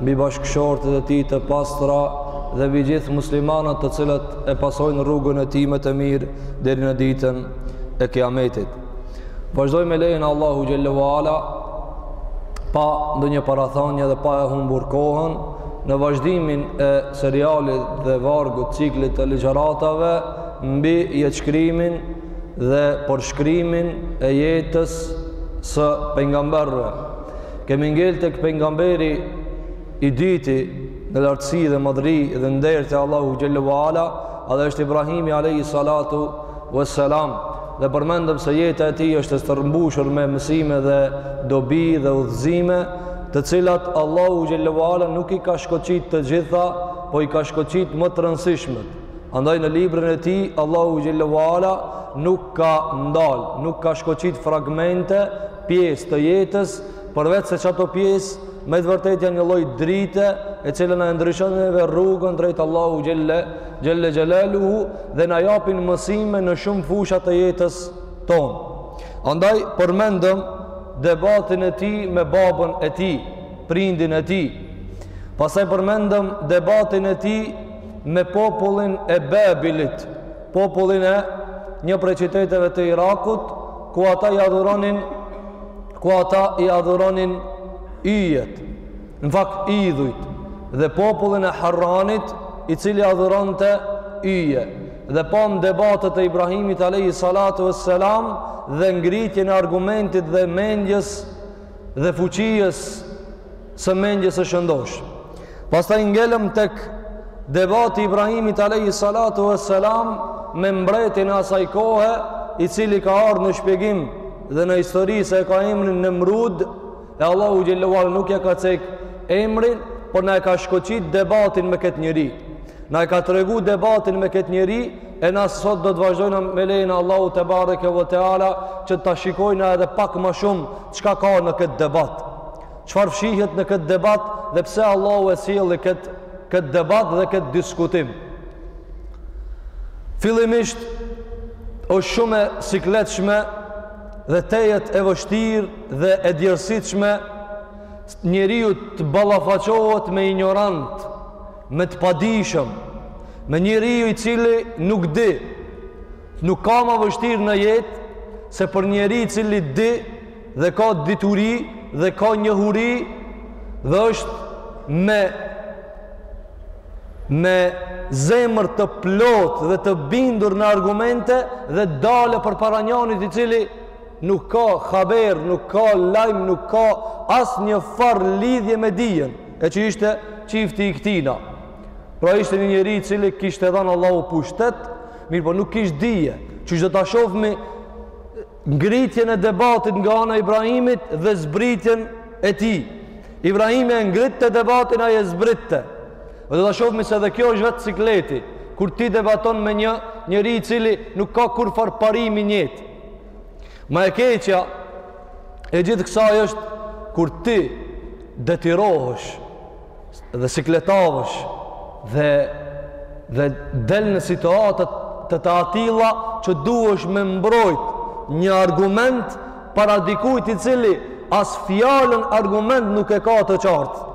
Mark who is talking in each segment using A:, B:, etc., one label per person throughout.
A: mbi bashkëshortet e tij të pastra dhe mbi gjithë muslimanët të cilët e pasojnë rrugën e tij më të mirë deri në ditën e Kiametit. Vazhdoj me lejen e Allahut Xhelle ue Ala pa ndonjë parathënie dhe pa e humbur kohën në vazhdimin e serialit dhe vargut ciklit të ligjëratave mbi jetëshkrimin dhe përshkrimin e jetës së pejgamberëve. Kemi ngel tek pejgamberi i dyti në lartësi dhe madhëri dhe nder te Allahu Xhelle ue Ala, ai është Ibrahimi alejhi salatu ues-selam, dhe përmendëm se jeta e tij është e stërmbushur me mësime dhe dobi dhe udhëzime, të cilat Allahu Xhelle ue Ala nuk i ka shkoqit të gjitha, po i ka shkoqit më të rëndësishmet, Andaj në librin e tij Allahu Xhelle ue Ala nuk ka ndal, nuk ka shkoqit fragmente, pjesë të jetës, përveç se ato pjesë me të vërtetë janë një lloj drite e cila na ndriçon neve rrugën drejt Allahut xhelle xhelle xhelaluhu dhe na japin mësime në shumë fusha të jetës tonë. Andaj përmendëm debatin e tij me babën e tij, prindin e tij. Pastaj përmendëm debatin e tij me popullin e Babilit, popullin e një prej qyteteve të Irakut, ku ata i adhuronin ku ata i adhuronin yjet, në fakt idhujt, dhe popullin e Harranit, i cili adhuronte yje. Dhe pamë debatet e Ibrahimit alejhi salatu vesselam dhe ngritjen e argumentit dhe mendjes dhe fuqisë së mendjes së shëndoshë. Pastaj ngelëm tek debati i Ibrahimit alejhi salatu vesselam me mbretin e asaj kohe, i cili ka ardh në shpjegim dhe në histori se e ka emrin Nemrud, e Allahu Xhelle ue Ala nuk ia ka cek emrin, por na e ka shkoqit debatin me këtë njeri. Na e ka tregu debatin me këtë njeri E na sot do të vazhdojna me lejen e Allahut tebareke ve teala që ta shikojna edhe pak ma shumë çka ka në këtë debat. Çfarë fshihet në këtë debat dhe pse Allahu e sjelli këtë, këtë debat dhe këtë diskutim. Fillimisht është shumë e sikletshme dhe tejet e vështirë dhe e djersitshme njeriu të ballafaqohet me injorantë me të padijshëm, me njeriun i cili nuk di, nuk ka ma vështirë në jetë, se për njeri i cili di, dhe ka dituri, dhe ka njohuri, dhe është me, me zemër të plotë dhe të bindur në argumente, dhe del përpara njanit i cili nuk ka haber, nuk ka lajm, nuk ka asnjë farë lidhje me dijen, e që ishte qifti i këtina pra ishte një njeri i cili kishte dhanë Allahu pushtet mirëpo nuk kishte dije që do ta shofmi ngritjen e debatit nga ana Ibrahimit dhe zbritjen e tij Ibrahimi e ngritte debatin ai e zbritte dhe do ta shofmi se edhe kjo është vetë sikleti kur ti debaton me një njeri i cili nuk ka kurrfarë parimi në jetë Ma e keqja e gjithë kësaj është kur ti detyrohesh dhe sikletohesh dhe dhe del në situatët të të atilla që duhesh me mbrojt një argument para dikujt i cili as fjalën argument nuk e ka të qartë.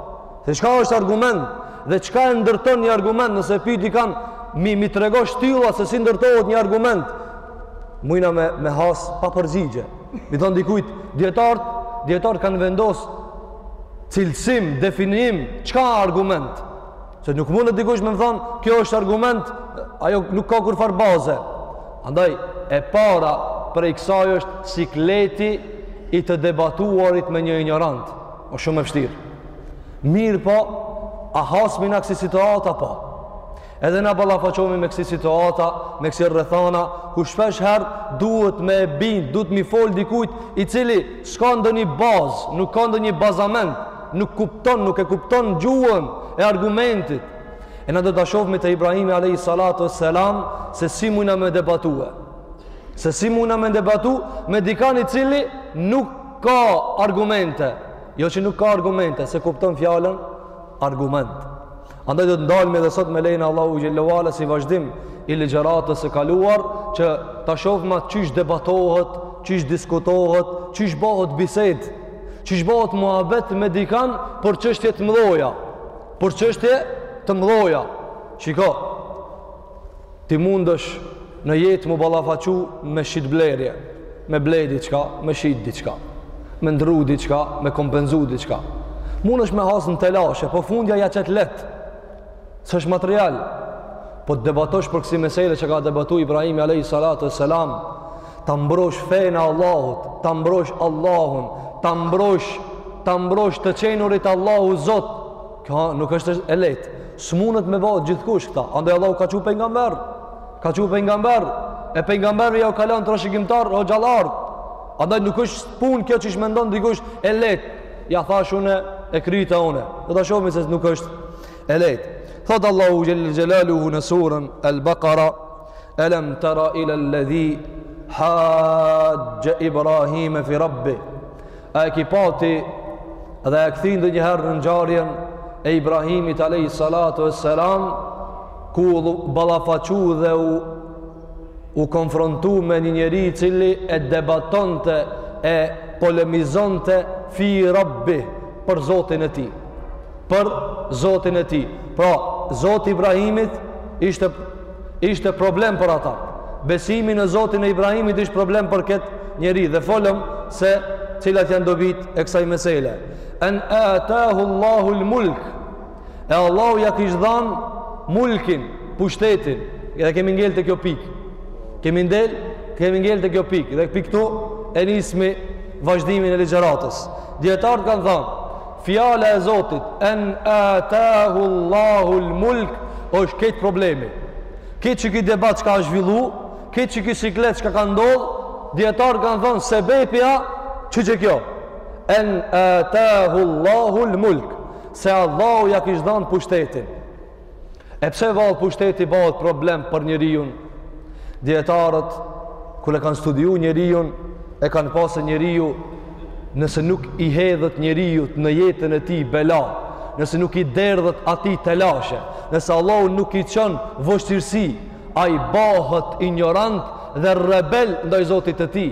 A: Se çka është argument dhe çka e ndërton një argument nëse pyt dikan mi mi tregu shtyllat se si ndërtohet një argument mujna me, me has pa përgjigje. Mi thonë dikujt, dijetarët, dijetarët kanë vendosë cilësim, definim, çka argument? Se nuk mundet dikush me më thonë, kjo është argument, ajo nuk ka kurrfarë baze. Andaj, e para prej kësaj është sikleti i të debatuarit me një injorant. O shumë e vështirë. Mirëpo, a hasmi na kësi situata po? Edhe na ballafaqohemi me kësi situata, me kësi rrethana, ku shpesh herë duhet me e bind, duhet mi fol dikujt i cili s'ka ndonjë bazë, nuk ka ndonjë bazament, nuk kupton, nuk e kupton gjuhën e argumentit. E na do ta shofmi te Ibrahimi alejhi salatu ve selam se si mujna me debatue. Se si mujna me debatu me dikan i cili nuk ka argumente. Jo që nuk ka argumente, s'e kupton fjalën argument. Andaj do të ndalmi edhe sot me lejnë e Allahut xhelle ve ala si vazhdim i ligjëratës së kaluar që ta shofmi qysh debatohet, qysh diskutohet, qysh bohet bisedë, qysh bohet muhabet me dikan për çështje të mdhoja, për çështje të mdhoja. Shiko, ti mundesh në jetë mu ballafaqu me shitblerje, me ble diçka, me shit diçka, me ndrru diçka, me kompenzu diçka. Mundesh me hasë në telashe, po fundja ja qet lehtë, se është material. Po të debatosh për kësi mesele që ka debatu Ibrahimi a.s. Ta mbrosh fenë e Allahut, ta mbrosh Allahun, ta mbrosh, ta mbrosh të qenurit Allahu Zot, Kjo nuk është e lehtë. S'mundet me bo gjithkush këta. Andaj Allahu ka çu pejgamber, ka çu pejgamber, e pejgamberi jau ka lon trashëgimtarë hoxhallarët. Andaj nuk është punë kjo që mendon dikush e lehtë. Ja thashë unë e kryta unë. Do ta shohim se nuk është e lehtë. Thotë Allahu xhel-le xhelaluhu në suren El-Bekare Alam tara ila alladhi hajja Ibrahima fi rabbi A e ki pa ti dhe e kthen edhe njëherë në ngjarjen e Ibrahimit alejhi salatu ve selam ku u ballafaqu dhe u u konfrontu me një njeri i cili e debatonte e polemizonte fi rabbi për zotin e tij për zotin e tij pra zoti i Ibrahimit ishte ishte problem për ata. Besimi në Zotin e Ibrahimit ishte problem për këtë njeri dhe folëm se cilat janë dobitë e kësaj mesele. En atahu Allahu l-mulk. E Allahu ja kish dhanë mulkin, pushtetin. Dhe kemi ngel te kjo pikë. Kemi ndel, kemi ngel te kjo pikë. Dhe pi ktu e nismi vazhdimin e ligjëratës. Dijetarët kanë thanë, Fjala e Zotit en atahu Allahu al-mulk është krejt problemi. Krejt qiky debat çka a zhvillu, krejt qiky siklet çka ka ndodhë, dijetarët kanë thonë sebepi a qe qikjo. En atahu Allahu al-mulk se Allahu ja kish dhanë pushtetin. E pse vallë pushteti bahet problem për njeriun? Dijetarët, kur e kanë studiu njeriun, e kanë pa se njeriu, nëse nuk i hedhet njeriut në jetën e tij bela, nëse nuk i derdhet atij telashe, nëse Allahu nuk i çon vështirësi, ai bahet injorant dhe rebel ndaj Zotit të tij.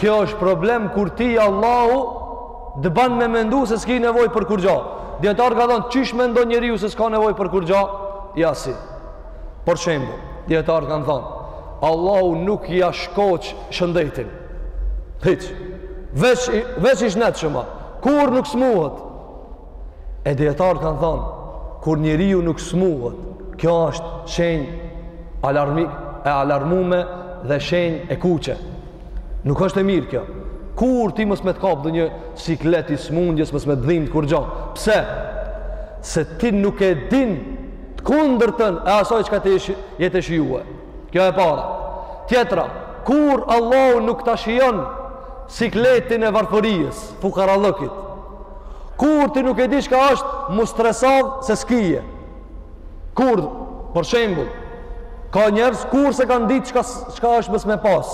A: Kjo është problem kur ty Allahu të ban me mendu se s'ki nevojë për kurgjo. Dijetarët kanë thonë, qysh mendon njeriu se s'ka nevojë për kurgjo? Ja si. Për shembull, dijetarët kanë thonë, Allahu nuk ja shkoq shëndetin. Hiç. Veç, veç i shnetshëm a. Kurr nuk smuhet. E dijetarët kanë thonë, kur njeriu nuk smuhet, kjo është shenjë alarmi, e alarmume dhe shenjë e kuqe. Nuk është e mirë kjo. Kur ti mos me të kapë ndonjë siklet i smundjes, mos me të dhimtë kurgjo. Pse? Se ti nuk e din të kundërtën e asoj çka ti je tu e shijue. Kjo e para. Tjetra, kur Allahu nuk ta shijon sikletin e varfërisë, fukarallëkit. Kurr ti nuk e di çka është, m'u stresu se s'ki. Kur, për shembull, ka njerëz kurr s'e kanë ditë çka çka është mos me pas.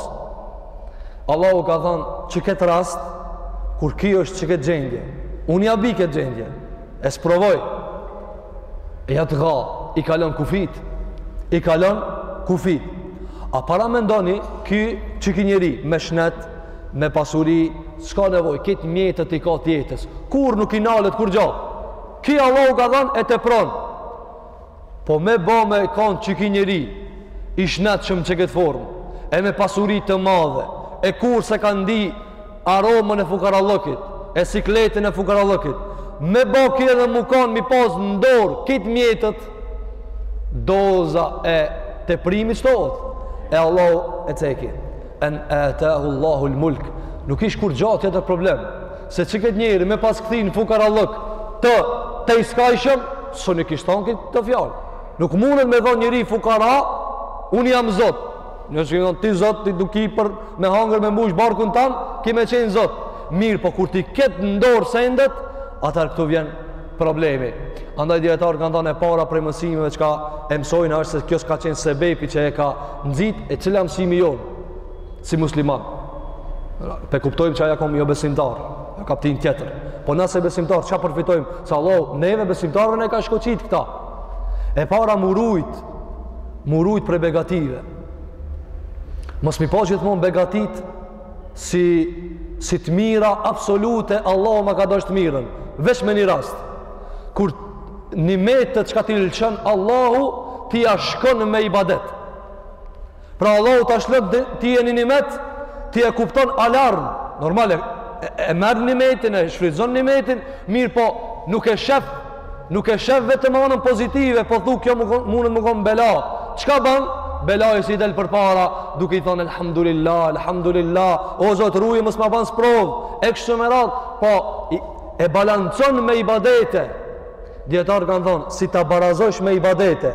A: Allahu ka thënë, "Qikëtë rast, kur ky është qikëtë gjendje, unë ja bi këtë gjendje." E sprovoj. E jatgha, i kalon kufijtë. I kalon kufijtë. A paramendoni, ky qiky njeri, me shnet, me pasuri, s'ka nevojë, krejt mjetet i ka të jetës. Kurr nuk i nalet, kurgjo? Ky Allahu ka thanë e tepron. Po me ba me kanë qiky njeri i shnetshëm që këtë formë, e me pasuri të madhe, e kurrë s'e ka ndi aromën e fukarallëkit, e sikletin e fukarallëkit, me ba ky edhe m'u kanë m'i pas në dorë krejt mjetet, doza e teprimit shtohet, e Allahu e ceki, en atahu Allahul mulk, nuk ish kurgja tjetër problem, Se që këtë njeri me pas kthy n'fukarallëk të tejskajshëm, s'i kish thon ky këto fjalë. Nuk mundet me thonë njeri fukara, unë jam zot. Në që këtë ti zot, ti nuk ki për me hangër me mbush barkun tan, ki me qenë zot. Mirëpo kur t'i ketë n'dorë sendet, atëherë këtu vjen problemi. Andaj dijetarët kanë thonë e para prej mësimeve çka e msojna, është se kjo s'ka qenë sebepi që e ka nxit, e cila mësimi jonë. si musliman. P'e kuptojmë që ai a kon jobesimtar, jo kaptinë tjetër. Po na si besimtarë, çka përfitojmë? Se Allahu, neve besimtarve na ka shkoqit këta. E para m'u rujt, m'u rujt prej begative. Mos m'i pa gjithmonë begatitë si, si të mira absolute, Allahu ma ka dashtë të mirën. Veç me një rast, kur nimetet çka t'i lshon Allahu ti i bashkon me ibadet. Pra Allahu ta lshon ty një nimet, ti e kupton alarm. Normal, e, e merr nimetin, e shfrytëzon nimetin, mirëpo nuk e shef, nuk e shef vetëm anën pozitive, po thu kjo mundet me konë bela. Çka ban? Belasë i del përpara, duke i thonë elhamdulillah, elhamdulillah, o Zot ruj mos ma ban sprovë, e kështu me radhë, po i, e balancon me ibadete. Dijetarët kanë thonë, si ta barazojsh me ibadete,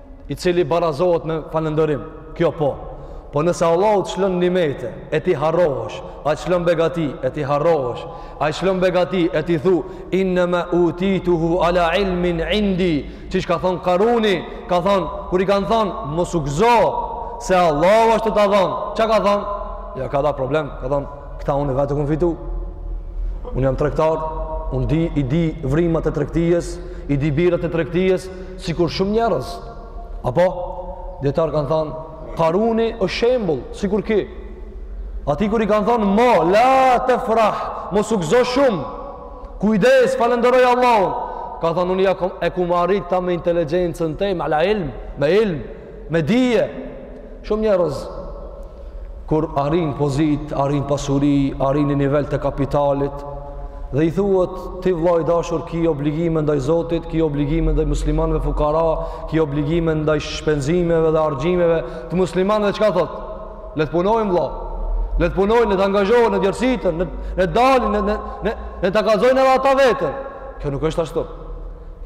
A: i cili barazohet me falënderim, kjo po. Po nëse Allahu të lshon nimete, e ti harrohesh, ai të lshon begati, e ti harrohesh, ai të lshon begati, e ti thu, innema utituhu ala ilmin indi, siç ka thonë Karuni, ka thonë, kur i kanë thonë, mos u gëzo, se Allahu asht ta dhonë, çka ka thonë? Ja ka dha problem, ka thonë, këta unë vetë e kom fitu, unë jam tregtar, unë di, i di vrimat e tregtijes, i di birat e tregtijes, Sikur shumë njerëz, apo dijetarët kanë thënë Karuni është shembull, sikur ky. Atij kur i kanë thënë mo la tefrah, mos u gëzo shumë. Kujdes, falënderoj Allahun. Ka thënë unë ja e kam arrit kta me inteligjencën teme, ala ilm, me ilm. me dije shumë njerëz kur arrin pozitë, arrin pasuri, arrin një nivel të kapitalit dhe i thuhet ti vlla i dashur ki obligime ndaj Zotit, ki obligime ndaj muslimanëve fukara, ki obligime ndaj shpenzimeve dhe harxhimeve të muslimanëve çka thotë? Le të punojnë vëlla. Le të punojnë, le të angazhohen le djersiten, le, le të dalin, le, le, le, le ta angazhojnë edhe ata veten. Kjo nuk është ashtu.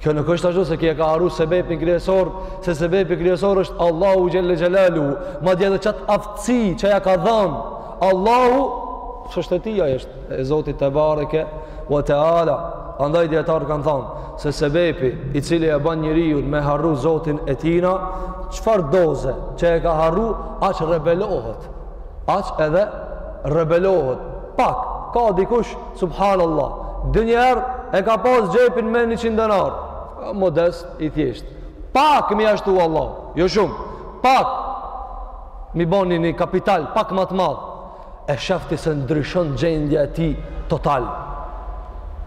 A: Kjo nuk është ashtu se ky e ka harru sebepin kryesor, se sebepi kryesor është Allahu xhelle xhelaluhu, madje edhe qat aftësi që ja ka dhanë, Allahu, që është e tija, është e Zotit tebareke ve teala, andaj dijetarë kanë thanë, se sebepi i cili e ban njeriun me harru Zotin e tina, çfarë doze që e ka harru, aq rebelohet, aq edhe rebelohet, Pak, ka dikush, subhanallah, ndonjëherë e ka pas xhepin me njëqind denarë, modest, i thjesht. Pak m'i ashtu Allahu, jo shumë, pak m'i ba një kapital, pak ma të madh, e sheh ti se ndryshon gjendja e tij total.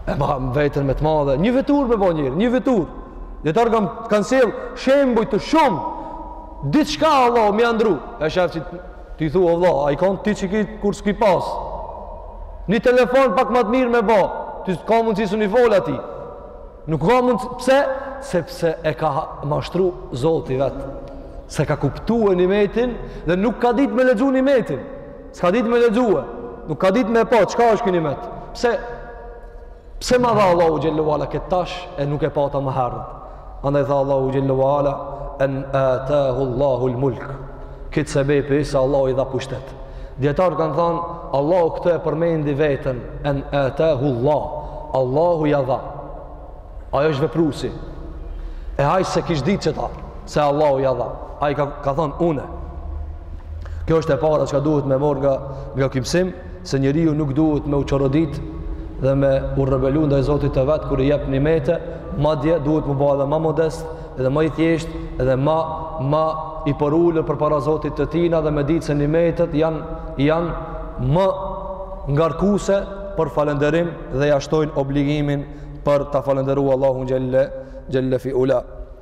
A: E mban veten me të madhe, një veturë me bo njëherë, një veturë. Dijetarë kanë, kanë sjellë shembuj të shumë, diçka Allahu me ia ndrru, e sheh ti Ti thu' o vla, a je konë ti qiky kur s'ki pas? Një telefon pak ma të mirë me ba, ti s'ka mundësi s'un i fol atij. Nuk ka mundësi, pse? Sepse e ka mashtru zoti vetë. S'e ka kuptue nimetin dhe nuk ka ditë me lexu nimetin. S'ka ditë me lexue. Nuk ka ditë me pa, çka është ky nimet? Pse?
B: Pse ma dha Allahu xhelle ve ala këtë tash e nuk e pata ma herët? Andaj tha Allahu xhelle ve ala, en atahu Allahu l'mulk. Këtë sebepi se, Allahu i dha pushtet. Dijetarë kanë thanë, Allahu këtë e përmendi veten, en atahu Allah. Allahu ja dha. Ai është veprusi. E ai s'e kish ditë qita, se Allahu ja dha. Ai ka, ka thanë, une. Kjo është e para çka duhet me marrë nga, nga ky mësim. se njeriu nuk duhet me u çorodit dhe me u rebelu ndaj Zotit të vet kur i jep nimete, madje duhet me u ba edhe ma modest dhe ma i thjeshtë edhe ma ma i përulur përpara Zotit të tina dhe me ditë se nimetet janë janë ma ngarkuese për falënderim dhe ja shtojnë obligimin për ta falënderuar Allahun xhelle fi ula.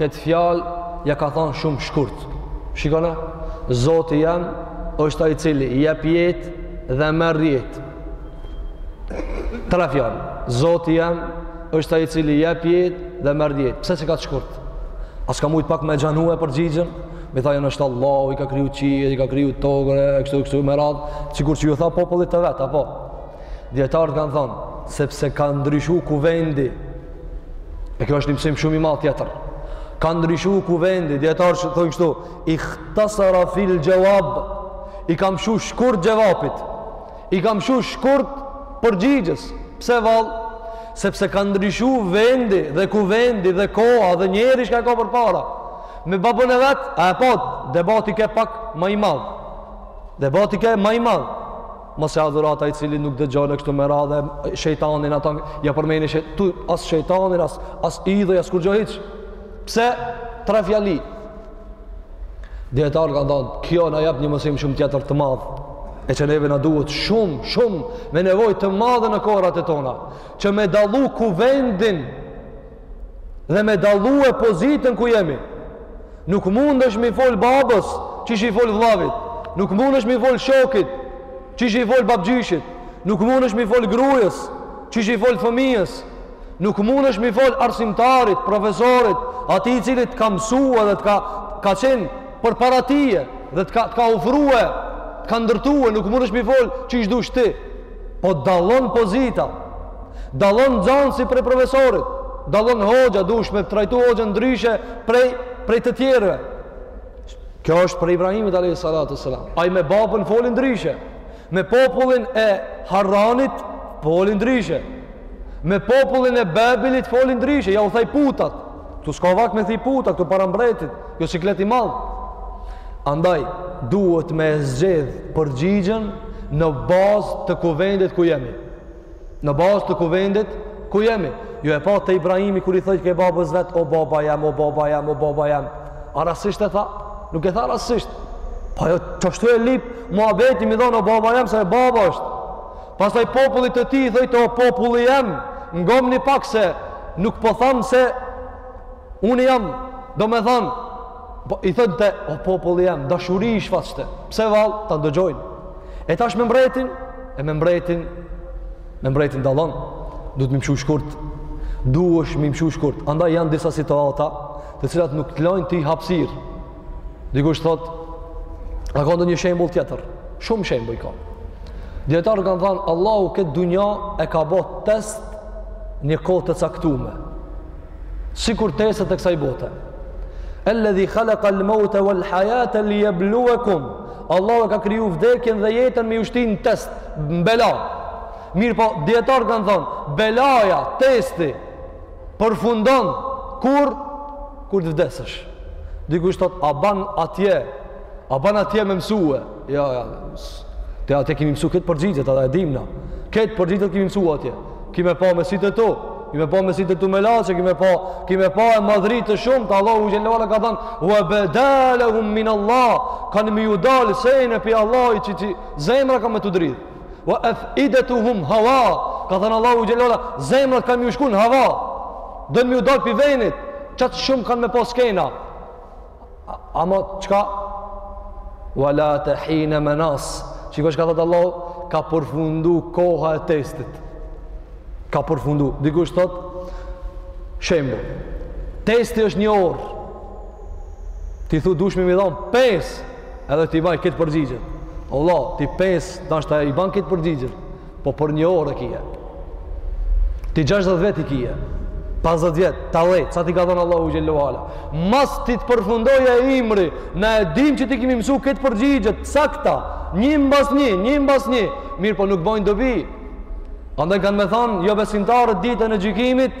B: Këtë fjalë ja ka thanë shumë shkurt. Shikone, Zoti jem është ai i cili jep jetë dhe merr jetë. Tre fjalë. Zoti jem është ai i cili jep jetë dhe merr jetë. Pse kaq shkurt? A s'ka mujt pak me zgjanue përgjigjën? Me i thanë është Allahu, i ka kriju qiejt, i ka kriju tokën, e kështu, kështu, me radhë, sikur që ju tha popullit të vet, apo? Dijetarët kanë thonë, sepse ka ndryshu kuvendi, E kjo është një mësim shumë i madh tjetër. Ka ndryshu kuvendi, dijetarët thonë kështu, ihtasara fil xhevab, i ka mshu shkurt xhevapit, i ka mshu shkurt përgjigjes. Pse vallë? Sepse ka ndryshu vendi dhe kuvendi dhe koha dhe njeri çka ka përpara. Me babën e vet, a e patë, debati ke pak ma i madh. Debati ke ma i madh. Mos e adhuro atë i cili nuk dëgjon e kështu me radhë, shejtanin ata ja përmeni shejt, tu as shejtanin as as idhuj as kurgjo hiç. Pse tre fjali? Dijetarët kanë thënë, kjo na jep një mësim shumë tjetër të madh. E që neve na duhet shumë, shumë me nevojë të madhe në kohërat e tona, që me dallu kuvendin dhe me dallue pozitën ku jemi nuk mundesh m'i fol babës qysh i fol vllavit nuk mundesh m'i fol shokit qysh i fol babgjyshit nuk mundesh m'i fol grues qysh i fol fëmijës nuk mundesh m'i fol arsimtarit, profesorit atij i cili të ka mësue dhe të ka, ka qenë përpara teje dhe të ka, të ka ofrue të ka ndërtue, nuk mundesh m'i fol qysh dush ti Po dallon pozita. Dallon nxansi prej profesorit. Dallon hoxha, dush me trajtu hoxhën ndryshe prej prej të tjerëve. Kjo është prej Ibrahimit alayhi salatu sallam. Ai me babën foli ndryshe. Me popullin e Harranit foli ndryshe. Me popullin e Babilit foli ndryshe, ja u thej putat. Këtu s'ka vakt me thy puta, këtu para mbretit, jo siklet i madh. Andaj, duhet me e zgjedh përgjigjen në bazë të kuvendit ku jemi. Në bazë të kuvendit ku jemi. Ju e patë Ibrahimi kur i thojke babës vet, o baba jem, o baba jem, o baba jem. A rastësisht e tha? Nuk e tha rastësisht. Pa po jo, qështu e lyp muhabeti m'i thonë, o baba jem, se e baba është. Pastaj popullit të tij i thojte o populli jem, ngomni pak se nuk po tham se unë jam, domethanë, po, i thojte o populli jem, dashuri i shfaqte, pse vallë, ta ndëgjojnë. E tash me mbretin, e me mbretin, me mbretin dallon, duhet m'i mshu shkurt, duhesh m'i mshu shkurt, andaj janë disa situata të cilat nuk të lojnë ty hapsirë, Dikush thot, a ka ndonjë shembull tjetër? Shumë shembuj ka. Dijetarët kanë thanë, Allahu këtë dunja e ka bo test një kohë të caktume. Sikur testet e kësaj bote. Elledhi khalakal maute wal hajate li jebluekum. Allahu e ka kriju vdekjen dhe jetën me ju shtin n'test, n'bela. Mirëpo, dijetarët kanë thanë, belaja, testi, Përfundon kur kur të vdesesh. Dikush thot a ban atje? A ban atje me mësue? Jo, ja, tek atje kemi mësu këtë përgjigjet, atje e dim na. Këtë përgjigjet kemi mësu atje. Ki me pa me sytë tu, ki me pa me sytë tu me laçe, ki me pa, ki me pa e madhri të shumta, Allahu Xhelle ue ala ka thënë, ue beda lehum min Allah, kanë me ju dalë sene pi Allahit që ty zemra ka me t'u dridhë. Wa af'idatuhum hawa. Ka thënë Allahu xhele ala, zemrat kan me ju shku hava. Don me ju dal pi venit. Çat shumë kanë me pas skena. Ama çka? Wa lata hina manas. Çik osht ka thënë Allahu, ka përfundu koha e testit. Ka përfundu. Dikush thot shembull. Testi është një orë. Ti thu dush me m'i dhon 5 edhe t'i baj këto përgjigjet. Vallah, ti për pesë, dashta i ban këto përgjigjet. Po për një orë e kije. Ti 60 vjet i kije. 50 vjet, ta lle, sa t'i ka dhënë Allahu xhele ue ala. Masi të përfundojë ymri, na e dim që t'i kemi mësu këto përgjigjet, sakta, një mbas një, një mbas një. Mirëpo nuk bojnë dobi. Andaj kanë me thonë, jobesimtarët ditën e gjykimit,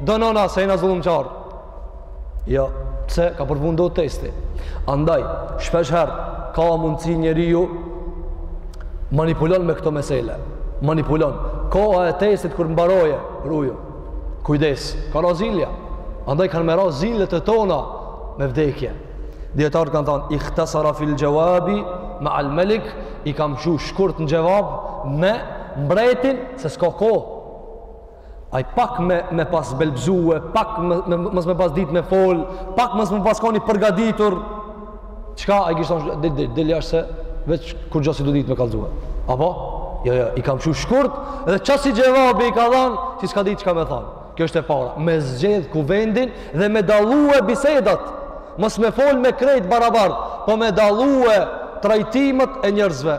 B: danona se jena zullumqarë. Jo, se ka përfundu testi. Andaj, shpesh her, ka mundësi njeriu manipulon me këto mesele. Manipulon. Koha e testit kur mbarojë, ruju. Kujdes, ka ra zilja. Andaj kanë me ra zilet e tona me vdekje. Dijetarët kanë thanë, ikhtesara fil xhevabi meal melik, i ka mshu shkurt në xhevab me mbretin, se s'ka kohë. Ai pak me pas belbzue, pak mos me pas ditë me fol, pak mos me pas koni përgatitur. Çka i kishte thonë del del del jashtë se veç kurgja s'po ditë me kallxue. Apo? Jo, jo, i ka mshu shkurt dhe çasi xhevabi i ka dhënë, qi s'ka ditë çka me thon. Kjo është e para. Me zgjedh kuvendin dhe me dallue bisedat. Mos me fol me krejt barabart, po me dallue trajtimet e njerëzve.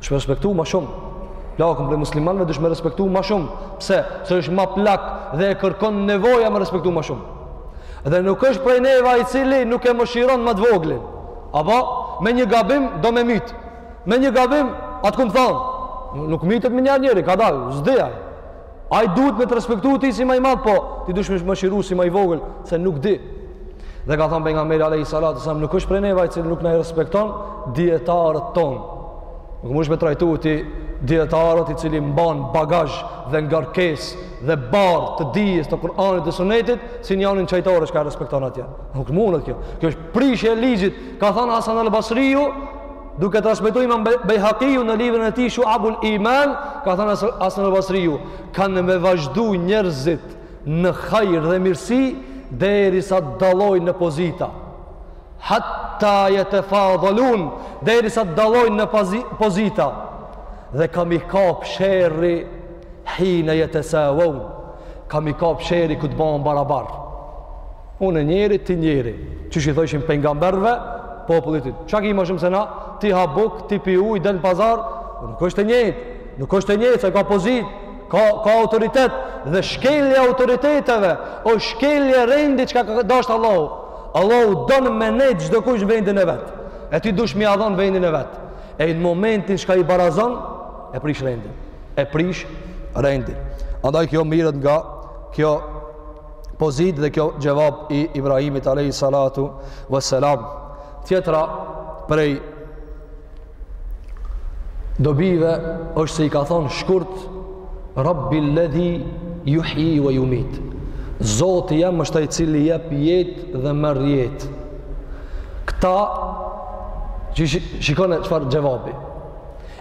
B: Dush me respektu ma shumë. Plakun prej muslimanve dush me respektu ma shumë. Pse? Se është ma plak dhe e kërkon nevoja me respektu ma shumë. Dhe nuk është prej neve ai i cili nuk e mëshiron ma të voglin. Apo, me një gabim do me mytë. Me një gabim, atë kom thonë. Nuk mytet menjëherë njeri, ka dalë, s'di ai. Ai duhet me të respektu ti si ma i madhë, po ti dush me mëshiru si ma i vogël, se nuk di. Dhe ka thonë pejgamberi alejhi salatu selam, nuk është prej neve ai i cili nuk na i respekton dijetarët tonë. Nuk mundesh me trajtu ti dijetarët i cili mban bagazh dhe ngarkesë dhe barrë të dijes të Kur'anit dhe sunetit, si njanin çajtore që ka e respekton atje. Nuk mundet kjo. Kjo është prishje e ligjit, ka thonë Hasan al-Basriju, Duke transmetu Imam Bejhaqiu në librin e tij Shu'abul Iman, ka thënë Hasan al-Basriu, kanë me vazhdu njerëzit në hajr dhe mirësi derisa të dallojnë në pozita. Hatta yatafadhalun, derisa të dallojnë në pozita. Dhe ka me i kap sherri hina yatasawun. Ka me i kap sherri kur të bëhen barabar. Unë njeri, ti njeri, qysh i thoshin pejgamberëve, popullit të tij. Çka ki ma shumë se na? Ti ha bukë, ti pi ujë, del në pazar, nuk është e njëjtë. Nuk është e njëjtë, se ka pozitë, ka ka autoritet dhe shkelja e autoriteteve osht shkelje e rendit çka ka dasht Allahu. Allahu don me nejt çdokush në vendin e vet. E ti duhesh me ia dhon vendin e vet. E në momentin çka i barazon, e prish rendin. E prish rendin. Andaj kjo mirret nga kjo pozitë dhe kjo xhevab i Ibrahimit alejhi salatu ve selam. Tjetra prej dobive është se i ka thonë shkurt Rabbijel-ledhi juhji ve jumit. Zoti jem është ai i cili jep jetë dhe merr jetë. Këta, shikone çfarë xhevabi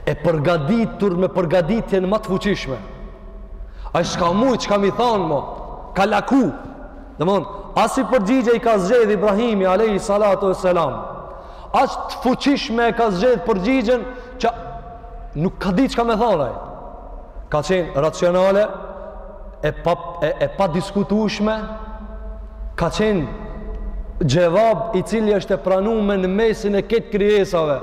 B: e përgaditur me përgaditjen ma të fuqishme Ai s'ka mujt çka me i thanë mo, ka laku. Domethon, asi përgjigje i ka zgjedh Ibrahimi, alejhi salatu ve selam. Aq të fuqishme e ka zgjedh përgjigjen që nuk ka dit çka me thanë ai. Ka qenë racionale, e pa, e, e padiskutushme, ka qenë xhevab i cili është e pranume në mesin e krejt krijesave.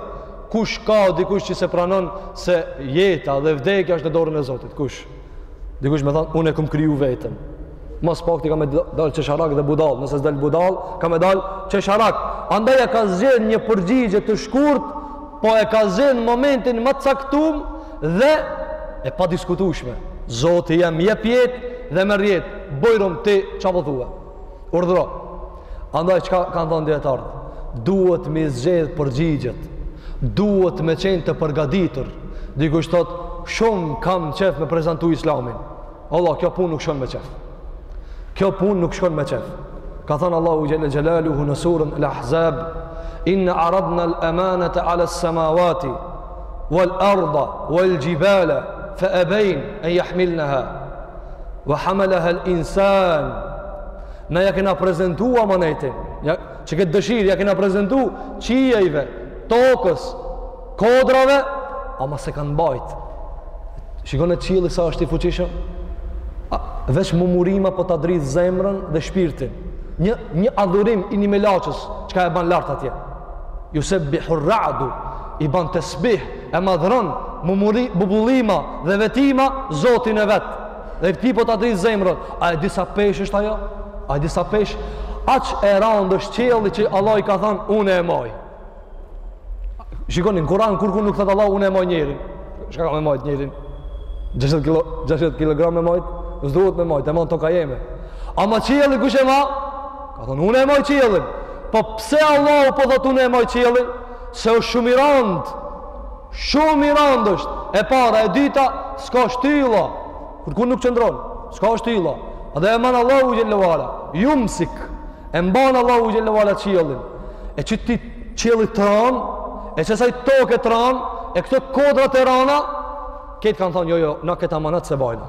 B: Kush ka dikush që s'e pranon se jeta dhe vdekja është në dorën e Zotit? Kush? Dikush me thanë, unë e kam kriju veten. Më së pakti ka me dalë qesharak dhe budall, nëse s'del budall, ka me dalë qesharak. Andaj e ka zgjedh një përgjigje të shkurt, po e ka zgjedh n'momentin e caktum dhe e padiskutushme. Zoti jem jep jetë dhe merr jetë, bujrum ti çka po thua. Urdhro. Andaj çka kanë thonë dijetarët? Duhet me zgjedh përgjigjet. Duhet me qenë të përgaditur. Dikush thot, shumë kam qef me prezentu Islamin. Vallah, kjo punë nuk shkon me qef. Kjo punë nuk shkon me qef. Ka thanë Allahu xhelle xhelaluhu në suren Al-Ahzab, "Inna aradna al-amanata 'ala as-samawati wal-ardi wal-jibali fa abayna an yahmilnaha." Wa hamalaha al-insan. Na ja kena prezentu amanetin. Ja, qe këtë dëshirë ja kena prezentu qiejve, tokës, kodrave, ama s'e kanë mbajt. Shikone qielli sa është i fuqishëm. Veç murmurima po ta dridh zemrën dhe shpirtin. Një një adhurim i ni melaqes, çka e ban lart atje. Yusabbihu ar-ra'du i ban tesbih e madhron murmuri bubullima dhe vetima zotin e vet dhe ti po ta dridh zemrën a e di sa pesh është ajo a e di sa pesh aq e rand është qielli që Allahu i ka thënë unë e maj shikoni në Kur'an kurkun nuk thot Allahu unë e maj njerin çka ka me majt njerin 60 kg 60 kg me majt s'duhet me majt e man toka jeme ama qiellin kush e ma ka thënë unë e maj qiellin po pse Allahu po thot unë e maj qiellin Se është shumë i rëndë. Shumë i rëndë është. E para, e dyta, s'ka shtylla. Kurkun nuk qëndron, s'ka shtylla. Dhe e man Allahu xhelle ve ala. Jumsik. E mban Allahu xhelle ve ala qiellin. E qëtij qiellit të randë, e qësaj toke të randë, e këto kodrat e randa, krejt kanë thonë, jo, jo, na këtë amanet s'e bajna.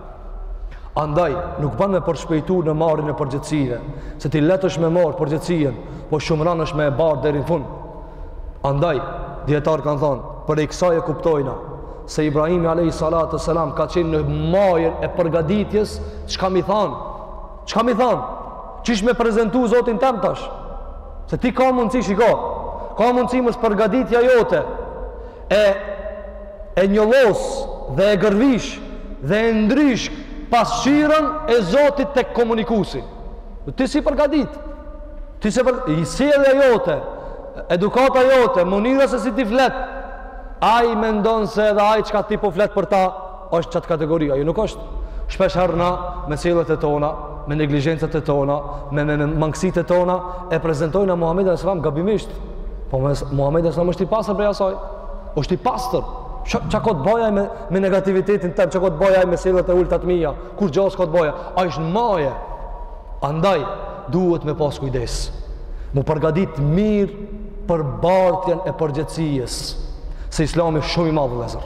B: Andaj, nuk ban me përshpejtu në marrjen e përgjegjësive, se ti lehtë është me marrë përgjegjësien, po shumë randë është me e bartë deri n'fund. Andaj, dijetarët kanë thonë, prej kësaj e kuptojna, se Ibrahimi a.s. ka qenë në majën e përgaditjes, çka m'i thanë? Çka m'i thanë? Qysh me prezentu zotin tem tash? Se ti ka mundësi, shiko, ka mundësi mospërgaditja jote, e e njollos dhe e gërvish dhe e ndryshk pasqyrën e Zotit tek komunikusi. Ti s'je përgadit Ti si për sjellja jote, edukata jote, mënyra se si ti flet, ai mendon se edhe ai çka ti po flet për ta, është qat kategori, a jo nuk është shpesh herë na me sjelljet e tona, me neglizhencat e tona, me me, me mangësitë e tona e prezantojnë na Muhamedin sallallahu alajhi wasallam gabimisht. Po Muhamedi sallallahu alajhi është i pastër prej asaj. Është i pastër. Çka ka të bëjë me me negativitetin tem, çka ka të bëjë me sjelljet e ulta të mia, kurgjo s'ka të bëjë. Ai është n'maje. Andaj duhet me pas kujdes. M'u përgadit mirë për bartjen e përgjegjësisë. Se islami shumë i madh vëllezër.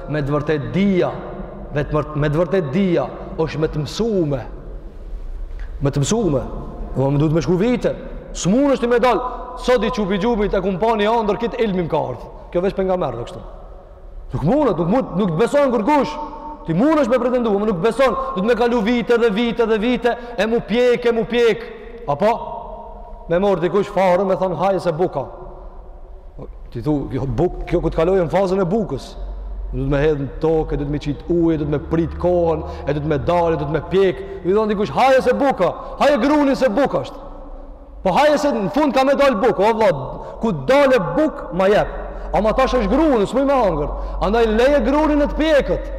B: Me të vërtet dija, me të vërtet dija, është me të mësume. Me të mësume. Do me thanë duhet me shku vite. S'mundesh ti me dal sot, i çu pi gjumit e kam pa ni andërr këtë ilmi m' ka ardhë. Kjo veç pejgamerëve kështu. Nuk mundesh, nuk, mund, nuk të beson kurkush. Ti mundesh me pretendu, më nuk beson. Duhet me kalu vite dhe vite dhe vite, e m'u pjek, e m'u pjek. Apo? Me marrë dikush farën me thonë haje se buka. Ti thu, kjo, buk, kjo kur të kalojë në fazën e bukës, duhet me hedhë në tokë, duhet me qitë ujë, duhet me pritë kohën, e duhet me dalë, duhet me pjekë. Të thotë dikush, haje se buka, haje grunin se bukë është. Po haje se në fund ka me dalë bukë, o vlla, kur t'dalë bukë, ma jep. Ama tash është grun, s'muj me hangër. Andaj leje grunin le të piqet.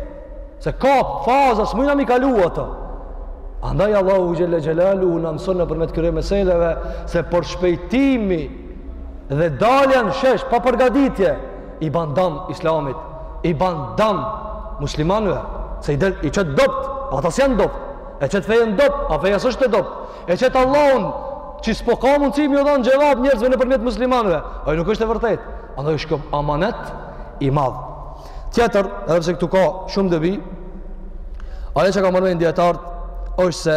B: Se ka faza, s'mujna me i kalu ato. Andaj Allahu Xhelle Xhelaluhu na mëson nëpërmjet kësaj meseleje se përshpejtimi dhe dalja në shesh pa përgaditje i ban dam islamit i ban dam muslimanve se i, del, i qet dobt po ata s'janë dobt e qet fejën dobt a feja s'është e dobt e qet Allahun që s'po ka mundësi me ju dhanë xhevab njerëzve nëpërmjet muslimanve ajo nuk është e vërtet andaj është kjo amanet i madh tjetër edhe pse këtu ka shumë dobi ajo çka përmendin dijetarët është se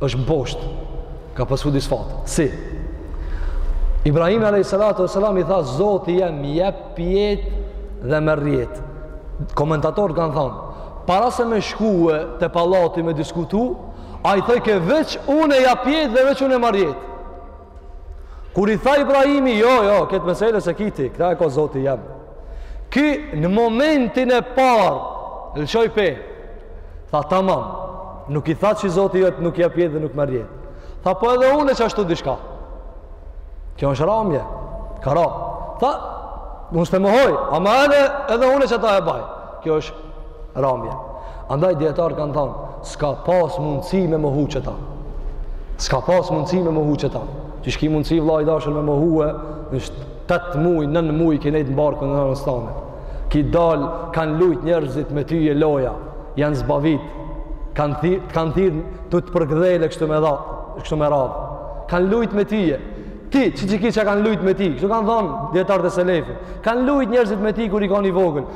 B: është mposhtë, ka pësu disfatë. Si? Ibrahimi a.s. i tha, Zoti jem, jep jetë dhe merr jetë. Komentatorët kanë thonë, para se me shkue te pallati me diskutu, ai thojke veç unë jap jetë dhe veç unë marr jetë. Kur i tha Ibrahimi, jo, jo, këtë mesele s'e ki ti, këta e ka zoti jem. Ky në momentin e parë, lëshoi pe, tha tamam, nuk i tha që zoti jot nuk jep jetë dhe nuk merr jetë. Tha po edhe unë qashtu diçka. Kjo është ramje, ka ra. Tha, unë s'ta mohoj, ama edhe, edhe unë qata e baj. Kjo është ramje. Andaj dijetarët kanë thanë, s'ka pas mundësi me mohu qëta. S'ka pas mundësi me mohu qëta. Qysh ki mundësi vlla i dashur me mohue, është tetë muj, nëntë muj, ki nejtë në bark nanës tane. Ki dalë, kanë lujtë njerëzit me tye loja, janë zbavit, kanë thirr, kanë thirr tu të përkdhelë kështu me dha, kështu me radhë. Kanë lujtë me tye. Ti, që që ki që kanë lujtë me ty, kështu kanë thonë dijetarët e selefit, kanë lujtë njerëzit me ty kur je kon i vogël,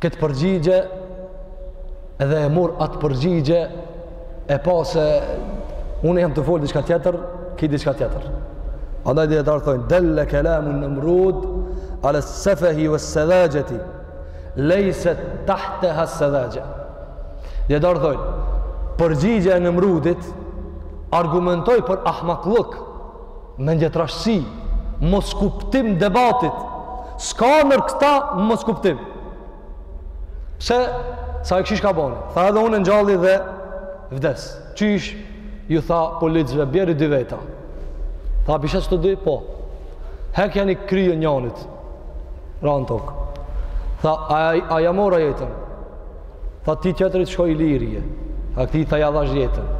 B: këtë përgjigje dhe e mur atë përgjigje e pa se unë jam tu folë diçka tjetër, ky diçka tjetër. Andaj dijetarët thojnë, delle kelamu Nemrud, ale sefehi ve sedhaxheti, lejse tahteha sedhaxhe. Dijetarët thojnë, përgjigja e Nemrudit, argumentoi për ahmakllëk, Mendjetrashësi, moskuptim debatit. S'ka nër këta moskuptim. Pse, se kshyr çka boni. Tha edhe unë ngjalli dhe vdes. Qysh, ju tha policve, bjeri dy veta. Tha, p'i sheh qëto dy? Po. Hekjani krye njanit. Ra në tokë. Tha, a, a, a ja mora jetën? Tha ktij tjetrit shko i lirë je. A këtij tha ja dhash jetën.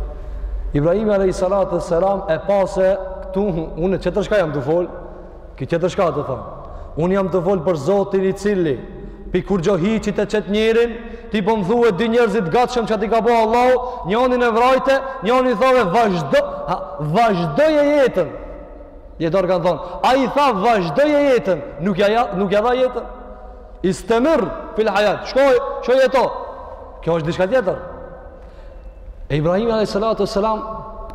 B: Ibrahimi alejhi salatu ve selam e pa se këtu unë tjetër çka jam tu folë. Ky tjetër çka tu thonë. Unë jam tu folë për zotin i cili prej kurgjo hiçit e qet njerin, ti po më thue dy njerëz të gatshëm që t'i ka bo Allahu, njonin e vrajte, njonin thove vazhdo, ha, vazhdoje jetën. Dijetarët kanë thonë, ai tha vazhdoje jetën, nuk ja, nuk ja dha jetën. Istemir fil hayat. Shko, shko jeto. Kjo është diçka tjetër. E Ibrahimi alayhi salatu wasalam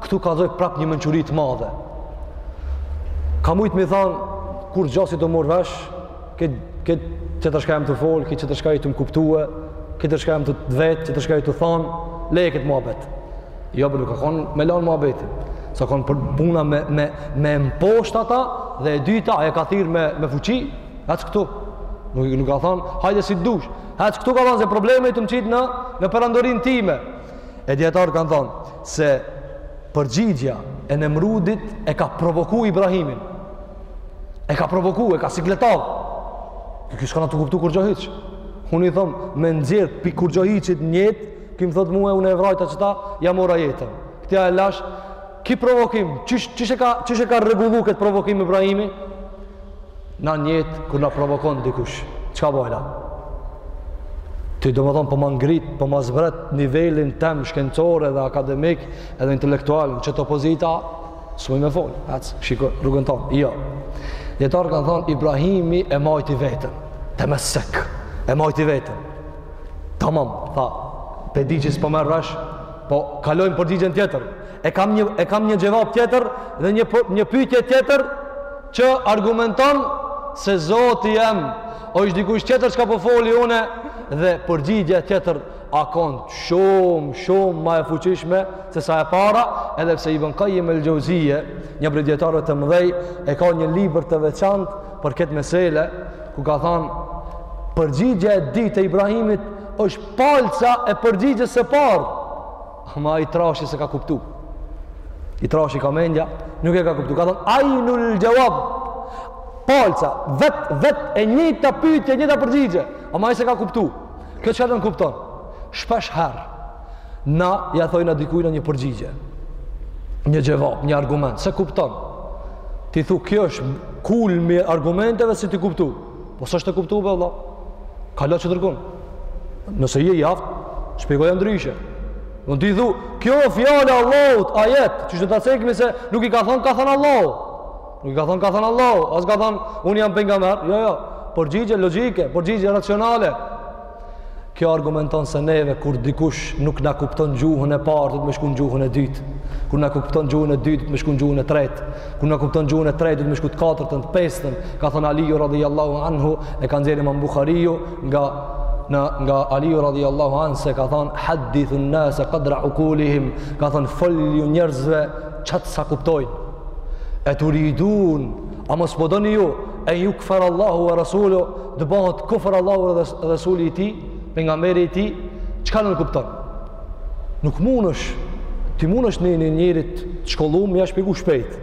B: këtu ka dhënë prap një mençuri të madhe. Ka mujt me i thon kurgja s'je tu marr vesh, tjetër çka jam tu fol, tjetër çka je tu m'kuptu, tjetër çka jam tu vet, tjetër çka je tu thon, leje kët muhabet. Jo be, nuk a kon me lan muhabetin. Se a kon puna me me me mposht ata dhe e dyta ai e ka thirr me me fuqi, Hec këtu. Nuk, nuk ka thonë, hajde si dush. Hec këtu ka thonë se probleme je tu m'qit në, në perandorinë time. E dijetarët kanë thonë se përgjigja e Nemrudit e ka provoku Ibrahimin. E ka provoku, e ka sikletav. Ky s'kanka tu kuptu kurgjo hiç. Unë i thom, me nxjerr pi kurgjo hiçit jetë, ky m'thotë mua, unë e vrajta qëta, ja mora jetën. Këtij ja lash, ky provokim, qysh, qysh, e ka, qysh e ka rregullu këtë provokim Ibrahimi? Na n'jetë kur na provokon dikush, çka bëjna? Ti domethonë, po ma ngrit, po ma zbret nivelin tem shkencor dhe akademik edhe intelektual në qëto pozita, s'muj me folë, hec, shiko rrugën tane, jo. Dijetarët kanë thonë, Ibrahimi e majti veten, temesek, e majti veten. Tamam, tha, pe di që s'po merr vesh, po kalojmë përgjigjen tjetër. E kam një e kam një xhevap tjetër dhe një po, një pyetje tjetër që argumenton se Zoti jem është dikush tjetër çka po foli unë dhe përgjigja tjetër a kon shumë shumë ma e fuqishme se sa e para edhe pse Ibn Qayyim el-Jauziye një prej dijetarëve të mëdhej e ka një libër të veçantë për këtë mesele ku ka thënë përgjigja e dytë e Ibrahimit është palca e përgjigjes së parë Ama ai trashi s'e ka kuptu. I trashi ka mendja, nuk e ka kuptu. Ka thonë, ajnul xhevab. Palca, vet, vet, e njëjta pytje, e njëjta përgjigje. Ama ai s'e ka kuptu. Kjo çka nënkupton? Shpesh herë, na ja thojna dikujna një përgjigje. Një xhevab, një argument. S'e kupton? Ti thu, kjo është kulmi argumenteve s'je tu kuptu. Po s'është tu e kuptu be vëlla. Kalo tjetër gjuhë. Nëse je i aftë, shpjegoja ndryshe. Mund t'i thu, kjo fjalë e Allahut, ajet, ti do ta cekmi se nuk i ka thon ka thon Allahu. Nuk i ka thon ka thon Allahu, as ka thon un jam pejgamber. Jo, jo. Përgjigje logjike, përgjigje racionale. Kjo argumenton se neve kur dikush nuk na kupton gjuhën e parë, duhet me shku n'gjuhën e dytë. Kur na kupton gjuhën e dytë, duhet me shku n'gjuhën e tretë. Kur na kupton gjuhën e tretë, duhet me shku n't'katërtën, t'pestën. Ka thënë Aliu radhiyallahu anhu, e ka nxjerrë Imam Buhariu nga në nga Aliu radhiyallahu anhu se ka thënë hadithu an-nas qadra uqulihim, ka thënë folju njerëzve qaq sa kuptojnë. Eturidun A mos po doni ju en jukfere Allahu ve Rasuluhu të bëhet kufër Allahu e Rasuli i tij pejgamberi i tij çka nënkupton nuk mundësh ti mundësh një një njerit të shkollum me ia shpjegu shpejt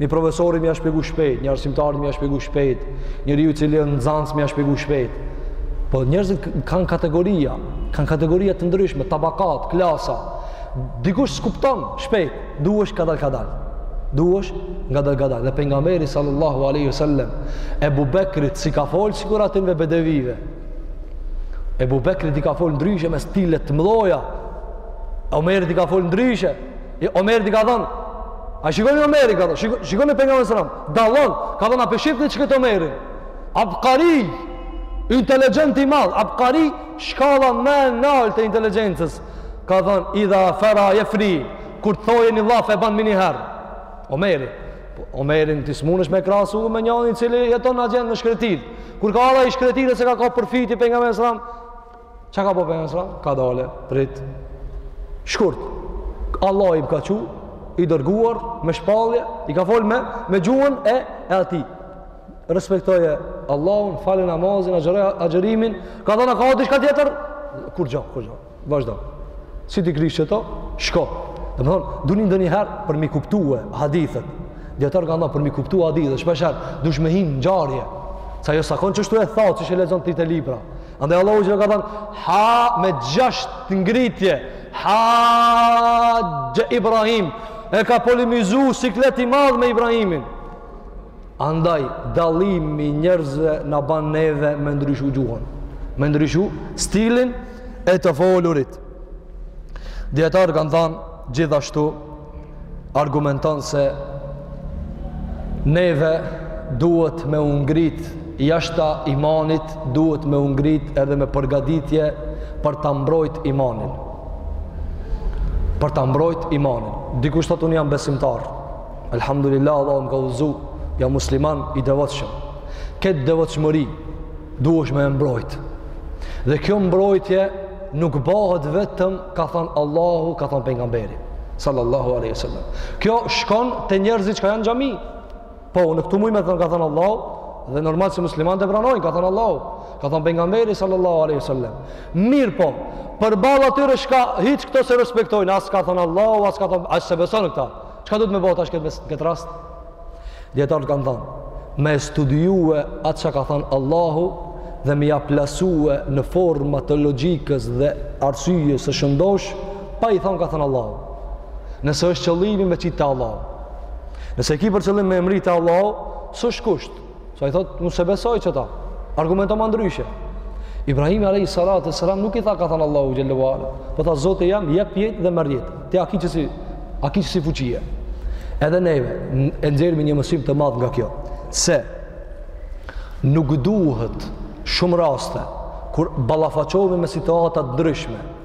B: një profesori me ia shpjegu shpejt një arsimtarit me ia shpjegu shpejt njeriu i cili e nxanës me ia shpjegu shpejt po njerëzit kanë kategoria kanë kategoria të ndryshme tabakat, klasa dikush s'kupton shpejt Duhesh kadal kadal. Duhesh ngadal ngadal. Dhe pejgamberi sallallahu alaihi wasallam Ebu Bekrit s'i ka fol sikur atynve bedevive. Ebu Bekrit i ka fol ndryshe me stile të mdhoja. Omerit i ka fol ndryshe. Omerit i ka thënë A shikoni Omerin ka thënë, shikoni pejgamberin sallallahu alaihi wasallam. Dallon, ka thënë a p'e shifni qekët Omerin. Abqari, inteligjent i madh, abqari, shkalla ma e naltë e inteligjencës. ka thënë idha fera jefri kur të thoje një llaf e ban meniherë Omeri po, Omerin ti s'munësh me krahasu me njanin i cili jeton atje në shkretirë kur ka ardh ai i shkretirës e ka ka përfiti pejgamberi alejhi selam çka ka bo pejgamberi alejhi selam ka dalë rrit shkurt Allahi m'ka çu i dërguar me shpalje i ka fol me me gjuhën e, e atij respektoje Allahun, fale namazin, agjëroje, agjërimin, ka thon a ka diçka tjetër, kurgjo, kurgjo, vazhdo. Si t'i krysh qëto, shko. Domethonë, duhen ndonjëherë për m'i kuptue hadithet. Dijetarët kanë thonë për m'i kuptu hadithet, shpeshherë, duhesh me hi në ngjarje. Sa jo sakon qështu e tha, siç e lexon ti te libra. Andaj Allahu çka ka thonë, ha me gjasht ngritje, haxhe Ibrahim, e ka polemizu siklet i madh me Ibrahimin. Andaj, dallimi i njerëzve na ban neve me ndryshu gjuhën, me ndryshu stilin e të folurit. Dijetarët kanë thanë, gjithashtu, argumenton se neve duhet me u ngrit, jashta imanit duhet me u ngrit edhe me përgaditje për ta mbrojt imanin. Për ta mbrojt imanin. Dikush thotë unë jam besimtar, Elhamdulillah, Allahu më ka udhëzu, jam musliman i devotshëm. Këtë devotshmëri duhesh me e mbrojt. Dhe kjo mbrojtje nuk bëhet vetëm, ka thënë Allahu, ka thënë pengamberi. Sallallahu aleyhi sallam. Kjo shkon te njerëzit çka janë n'xhami. Po, ne këtu mujmë me thënë, ka thënë Allahu, dhe normal se muslimanët e pranojnë, ka thënë Allahu, ka thënë pengamberi, sallallahu aleyhi sallam. Mirëpo, përballë atyre çka hiç këto s'e respektojnë, as ka thënë Allahu, as ka thënë, as s'e besojnë këta. Çka duhet me bo tash këtë, në këtë rast? Dijetarët kanë thonë, me studiue atë çka ka thonë Allahu dhe me ja plasue në forma të logjikës dhe arsyes së shëndosh, pa i thonë ka thonë Allahu. Nëse është qëllimi me qitë te Allahu. Nëse ki për qëllim me e mrri te Allahu, s'është kusht. Se ai thotë, unë s'e besoj qëta. Argumentoma ndryshe. Ibrahimi alejhi salatu ve selam nuk i tha ka thanë Allahu xhelle ve ala. Po tha Zoti jem, jep jetë dhe merr jetë. Ti a ki qësi, a ki qësi fuqie. Edhe neve, e nxjerrmi një mësim të madhë nga kjo. Se, nuk duhet shumë raste, kur ballafaqohemi me situata të ndryshme,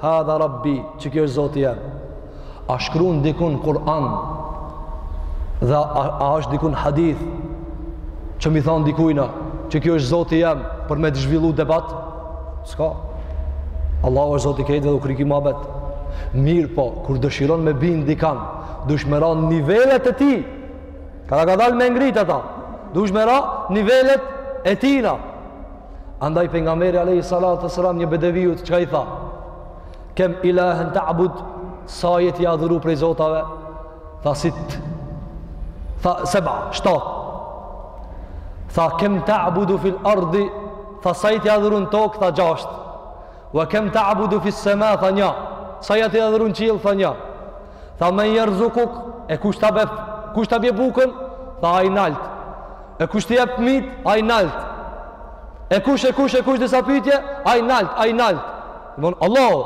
B: Hadha Rabbi, që kjo është Zoti jem. A shkruan dikun Kur'an? Dhe a, a është dikun hadith që me i thon dikujna që kjo është Zoti jem për me të zhvillu debat? S'ka. Allahu është Zoti krejtve dhe u kry ky muhabet. Mirëpo, kur dëshiron me bind dikan, dush me ra nivelet e tij. Kadal kadal me e ngrit ata. Dush me ra nivelet e tijna. Andaj Pejgamberi alejhi salatu ve selam një bedeviut çka i tha Kem ilahen ta'bud Sa je t'i adhuru prej zotave Tha sit Tha seba, shtat Tha kem ta'budu fil ardi Tha sa je t'i adhuru në tok Tha gjasht Wa kem ta'budu fil sema Tha nja Sa je t'i adhuru në qiell Tha nja Tha men jerzukuk, e kush ta bje, kush ta bje bukën, tha ai nalt. E kush t'i jep fmijt, ai nalt. E kush, e kush, e kush disa pytje, ai nalt, ai nalt. Mon, Allahu,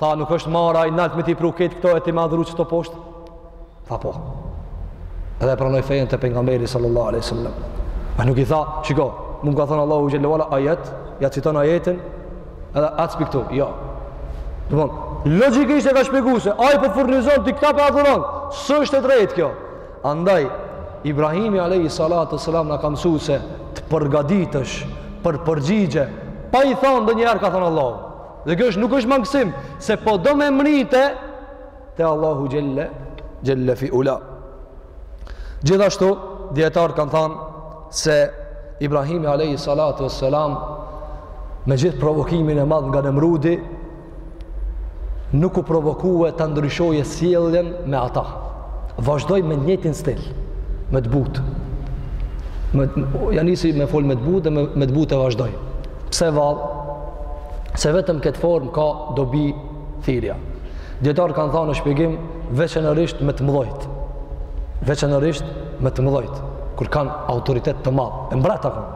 B: tha nuk është marre ai nalt me t'i pru krejt këto e ti m'i adhuru qëto poshtë. Tha po. Edhe pranoi fenë te Pejgamberi sallallahu aleyhi sallam. A nuk i tha, shiko, mu ka thënë Allahu xhelle ve ala ajet, ja citon ajetin, Edhe atë spi këtu, jo. Po, logjikisht e ka shpjegu se, ai po të furnizon ti këta po adhuron, s'është e drejtë kjo. Andaj, Ibrahimi alejhi salatu ve selam na ka msu se të përgaditesh për përgjigje, pa i thonë ndonjëherë ka thonë Allahu. Dhe kjo është nuk është mangësim, se po do me mrri te, te Allahu xhelle xhelle fi ula. Gjithashtu dijetarët kanë thënë se Ibrahimi alayhi salatu wassalam me gjithë provokimin e madh nga Nemrudi nuk u provokua ta ndryshojë sjelljen me ata. Vazhdoi me të njëjtin stil, me të butë. Me ja nisi me fol me të butë dhe me, me të butë e vazhdoi. Pse vallë? Se vetëm këtë formë ka dobi thirrja. Dijetarë kanë thënë në shpjegim veçanërisht me të mëdhojt. Veçanërisht me të mëdhojt, kur kanë autoritet të madh. E mbret u kon.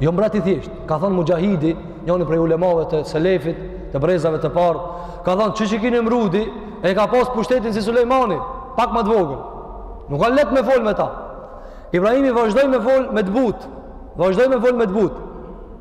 B: Jo mbret i thjesht. Ka thënë Muxhahidi, njëri prej ulemave të selefit, të brezave të parë, ka thënë që qiky Nemrudi, e ka pas pushtetin si Sulejmani, pak më të vogël. Nuk ka leht me fol me ta. Ibrahimi vazhdoi me fol me të butë. Vazhdoi me fol me të butë.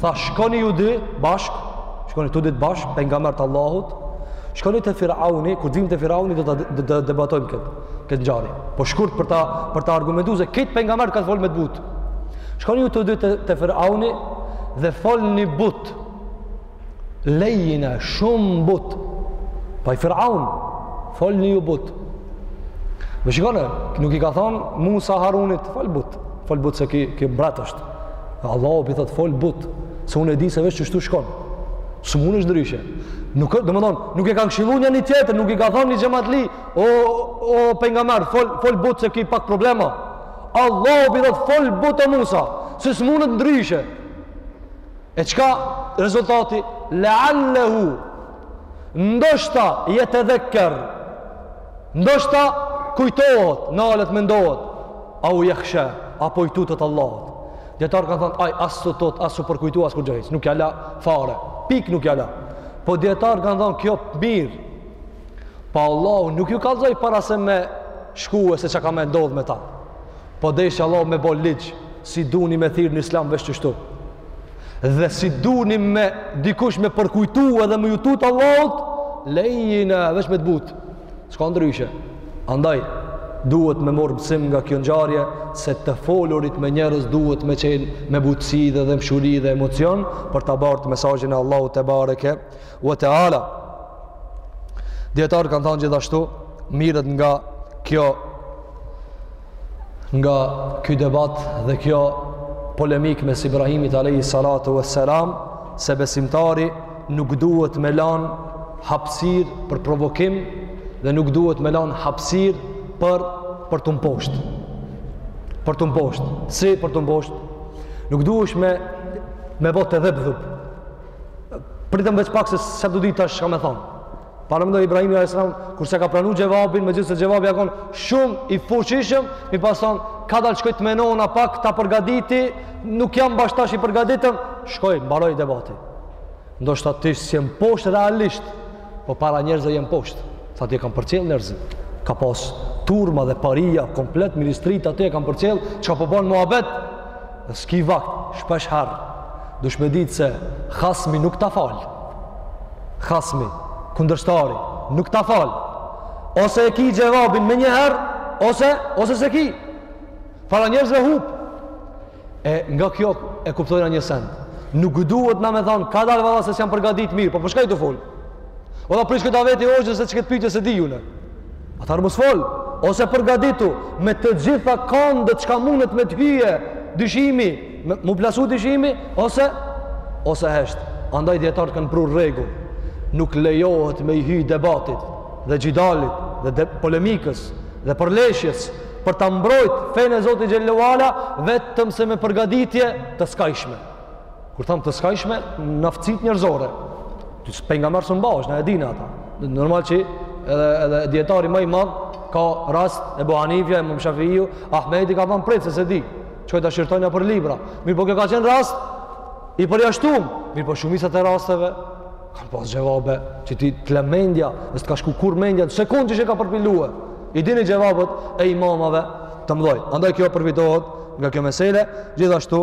B: Tha shkoni ju dy bashk, shkoni të dyt bashk, pejgamberët e Allahut, shkoni te Firauni, kur t'vim te Firauni, do ta debatojmë këtë, këtë ngjarje. Po shkurt për ta, për ta argumentu se krejt pejgamberët kanë fol me të butë. Shkoni ju të dy te Firauni dhe folni butë, lejjina shumë butë, po ai Firaun, folni ju butë. Veç shikone, nuk i ka thonë Musa Harunit, folë butë, folë butë se ky, ky mbret është. Allahu po i thot fol but, se unë e di se veç qështu shkon. S'munet ndryshe. Nuk domethonë nuk e kanë këshillu njani-tjetrin, nuk i ka thënë një xhamatli, o o pejgamber, fol fol but se ke pak problema. Allahu po i thot fol but o Musa, se s'munet ndryshe. E çka rezultati? Le'allehu ndoshta jetedhekkeru, ndoshta kujtohet, nalet mendohet, Ev jahsha, apo i tutet Allahut. Dijetarë kanë thënë ai as s'u tut, as s'u përkujtu, as kurgjo hiç. Nuk ja la fare. Pik nuk ja la. Po dijetarë kanë thënë kjo mirë. Po Allahu nuk ju kallzoi para se me shkue se çka ka me ndodh me ta. Po desh Allahu me bo ligj, si duni me thirr në Islam veç qështu. Dhe si duni me dikush me përkujtu edhe me ju tut Allahut, lejjina veç me të butë. S'ka ndryshe. Andaj, duhet me marrë mësim nga kjo ngjarje se të folurit me njerëz duhet me qenë me butësi dhe dhembshuri dhe emocion për ta bartë mesazhin e Allahu tebareke ve teala. Dijetarë kanë thanë gjithashtu mirret nga kjo nga ky debat dhe kjo polemik mes Ibrahimit alejhi salatu ve selam se besimtari nuk duhet me lan hapsir për provokim dhe nuk duhet me lan hapsir për për t'u mposht për t'u mposht si për t'u mposht nuk duhet me me bot e dheb dhub pritëm veç pak se s'po di tash çka me thonë Paramendoje Ibrahimi alayhis salam kur s'e ka pranuar xhevabin, megjithëse xhevabi u kon shumë i fuqishëm, me pas thon kadal shkoj të menona pak ta përgatiti, nuk jam bash tash i përgatitëm, shkoi mbaroi debati. Ndoshta ti s'je mposht realisht, po para njerëzve je mposht. Se aty e kanë përcjell njerëzit. Ka pas turma dhe paria komplet ministrit aty e kanë përcjell, çka po bën muhabet. S'ki vakt, shpesh herë, dush me ditë se hasmi nuk ta fal. Hasmi, kundërshtari, nuk ta fal. Ose e ki xhevabin menjëherë, ose, ose s'e ki. Para njerëzve hup. E nga kjo e kuptojna një send. Nuk duhet na me thanë, kadalë valla se s'jam përgadit mirë, po për çka je tu fol? O dal prit shkoj ta veti hoxhën se që këtë pytje s'e di unë. Atëherë mos fol, ose përgaditu me të gjitha kandët çka mundet me të hy dyshimi, me, mu plasu dyshimi, ose, ose hesht. Andaj dijetarët kanë prur rregull, nuk lejohet me i hyjë debatit dhe xhidalit dhe de, polemikës dhe përleshjes për ta mbrojt fenë e Zotit xhel-le ue ala vetëm se me përgaditje të skajshme. Kur tham të skajshme, në aftësitë njerëzore, se pejgamber s'mun bahna, e dina ata. Normal që edhe, edhe dijetari ma i madh, ka rast Ebu Hanifja, Imam Shafiu, Ahmedi ka thanë prit, se s'e di, shkoj ta shqyrtoj nëpër libra. Mirëpo kjo ka qenë rast, i përjashtum, mirëpo shumicat e rasteve, kanë pas xhevabe, që ti të le mendja, dhe s'të ka shku kurrë mendja, në sekundë që e ka përpilue, i dini xhevabet e imamave të mdhoj. Andaj kjo përfitohet nga kjo mesele, gjithashtu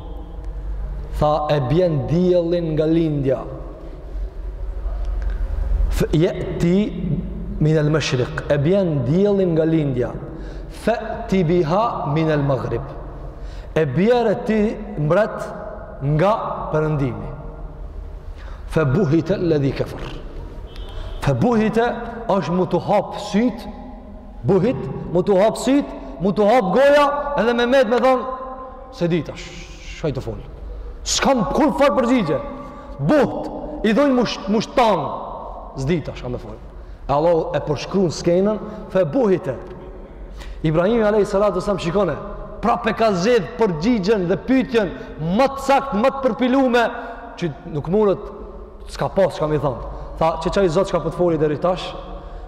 B: tha e bjen diellin nga lindja je'ti min el mëshrik e bjen diellin nga lindja fe ti biha min el mëgrib e bjere ti mbret nga përëndimi fe buhite ledhi kefër fe buhite është me t'u hap syt buhit me t'u hap syt me t'u hap goja edhe me met me thonë S'e di tash, çka të fol. S'kam kurrfarë përgjigje. Buht, i thojnë mu sht, mu shtang. S'di tash çka me fol. E Allahu e përshkrun skenën, fe buhite. Ibrahimi alejhi salatu ue selam shikone, prap e ka zgjedh përgjigjen dhe pytjen ma të saktë, ma të përpilume, që nuk mundet S'ka pas çka me thanë. Tha, "Qe qaj Zot çka po të foli deri tash?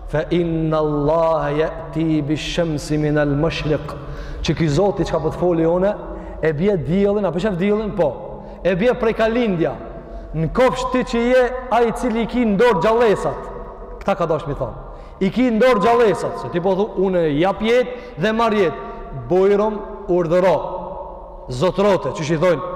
B: Fa inna Allaha yati bi shamsi min al mashriq." Qe ky Zoti çka po të foli unë, e bie diellin, a po e shef diellin? Po. E bie prej kah lindja. Në kofsh ti që je ai i cili i ki n'dorë gjallesat. Kta ka dash me thanë. I ki n'dorë gjallesat, se ti po thu unë jap jetë dhe marr jetë. Bujrum urdhëro. Zotrote, qysh i thojnë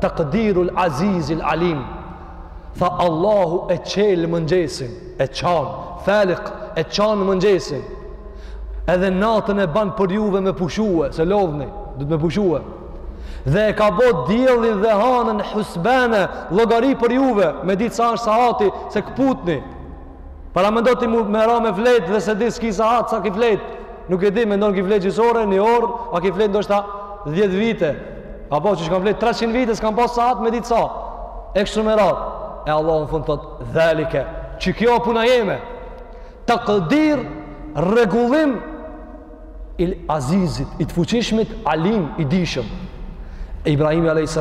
B: Takdirul Azizil Alim Tha Allahu e çel mëngjesin E çan Falik e çan mëngjesin Edhe natën e ban për juve me pushue Se lodhni Duhet me pushue Dhe e ka bo diellin dhe hanën Husbene Llogari për juve Me ditë sa është sahati Se këputni Paramendo ti me ra me flejt dhe s'e di s'ki sahat, sa ki flejt. Nuk e di, mendon ki flejt gjys ore, një orë, a ki flejt ndoshta 10 vite. Apo qysh kam flejt 300 vite, s'kam pas sahat me dit sa. E kështu me radhë. E Allahu në fund thot, dhalike, qikjo puna jeme. Takdir rregullim i azizit, i të fuqishmit, alim, i dijshëm. E Ibrahimi a.s.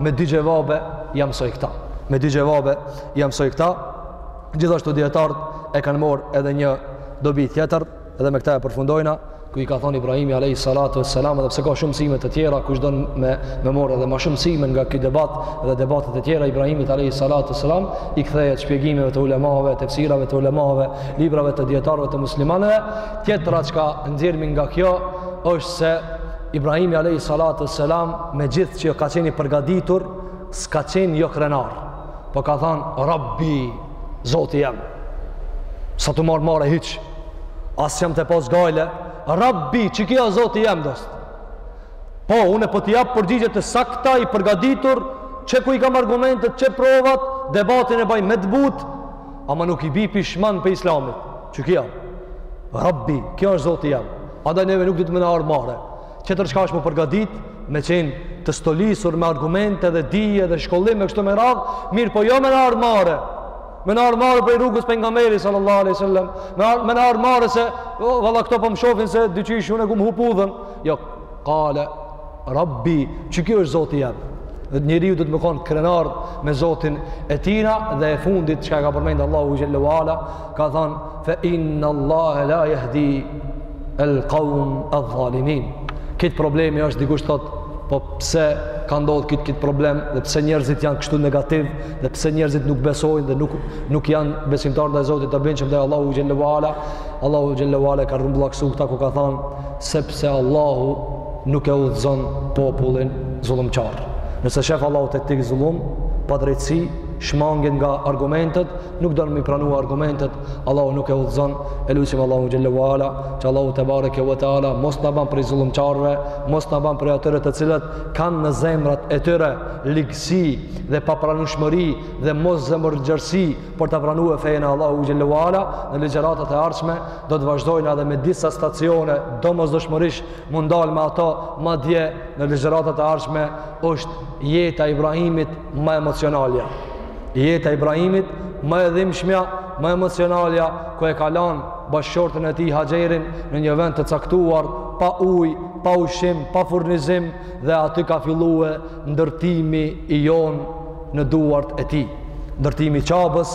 B: me dy xhevabe ia msoi këta. Me dy xhevabe ia msoi këta. Gjithashtu dijetarët e kanë morë edhe një dobi tjetër, edhe me këta e përfundojna, ku i ka thonë Ibrahimi a.s. edhe pse ka shumë msime të tjera, kush don me, me morë edhe ma shumë msime nga ky debat dhe debatet e tjera t'Ibrahimit a.s. i kthehet shpjegimeve të ulemave, tefsirave të ulemave, librave të dijetarëve të muslimanëve, Tjetra çka nxjerrim nga kjo është se Ibrahimi alayhi salatu selam me gjithë që ka qenë i përgatitur, s'ka qenë jo krenar. Po ka thanë Rabbi, Zoti jem. S'a tu m'ardh marre hiç. As jam tu pas gajle. Rabbi, qiky a Zoti jem dost. Po unë po t'i jap përgjigje të sakta i përgatitur, qe ku i kam argumentet, qe provat, debatin e baj me të butë, ama nuk i bi pishman prej Islamit. Qiky a. Rabbi, kjo është Zoti jem. Andaj neve nuk duhet me na ardh marre. Tjetër çka është m'u përgatit me qenë të stolisur me argumente dhe dije dhe shkollim e kështu me radhë, mirëpo jo me na ardh marre. Me na ardh marre prej rrugës pejgamberit sallallahu alaihi wasallam. Me ardh, me na ardh marre se valla këto po më shohin se diqysh unë e kum hup udhën. Jo, kale Rabbi, qikjo është Zoti jem. Dhe njeriu duhet me kon krenar me Zotin e tina dhe e fundit çka ka përmend Allahu Xhelle ue Ala, ka thonë, fe inna Allah la jahdi el kaum e dhalimin. Këtu problemi është dikush thot, po pse ka ndodhë këtë këtë problem dhe pse njerëzit janë kështu negativ dhe pse njerëzit nuk besojnë dhe nuk, nuk janë besimtarë dhe Zotit të bindshëm dhe Allahu Xhelle ue Ala, Allahu Xhelle ue Ala ka rrumbullaksu këta ku ka thonë, sepse Allahu nuk e udhëzon popullin zullumqar. Nëse shef Allahu tek ti zullum, padrejtësi, shmangje nga argumentet, nuk don m'i pranu argumentet, Allahu nuk e udhëzon, e lusim Allahun xhelle ue ala, që Allahu tebareke ue teala, mos na ban prej zullumqarve, mos na ban prej atyre të cilët kanë në zemrat e tyre ligësi dhe papranueshmëri dhe moszemërgjerësi për ta pranue fenë e Allahut xhelle ue ala, në ligjëratat e ardhshme, do të vazhdojmë edhe me disa stacione, domosdoshmërisht, m'u ndal me ato madje në ligjëratat e ardhshme është jeta Ibrahimit ma emocionalja jeta Ibrahimit ma e dhimbshmja ma emocionalja ku e ka lan bashkëshorten e tij Haxherin në një vend të caktuar pa uj, pa ushim, pa furnizim dhe aty ka fillue ndërtimi i jon në duart e tij ndërtimi i Qabës